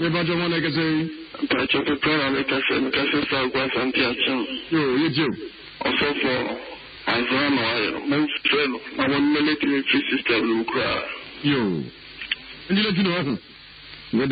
Yebajo mwana kese? Pacho pepe wale kase, kase sa gwa santi achan. Yo, ye jim? Oso fo, azan wayo, men stren, awan mele ti mi fi sistem lukra. Yo, enjile tino wakon?